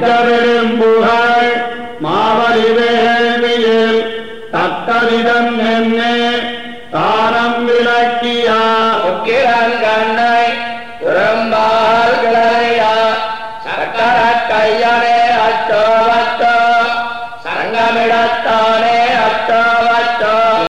இத்தரும்புகழ் மாவலி வேள்வியில் தக்கவிதம் நின்று தானம் விளக்கியா. ஒக்கிரங்கண்ணை புறம்பால் கிளையா. சக்கர கையனே அச்சோ அச்சோ. சங்கமிடத்தா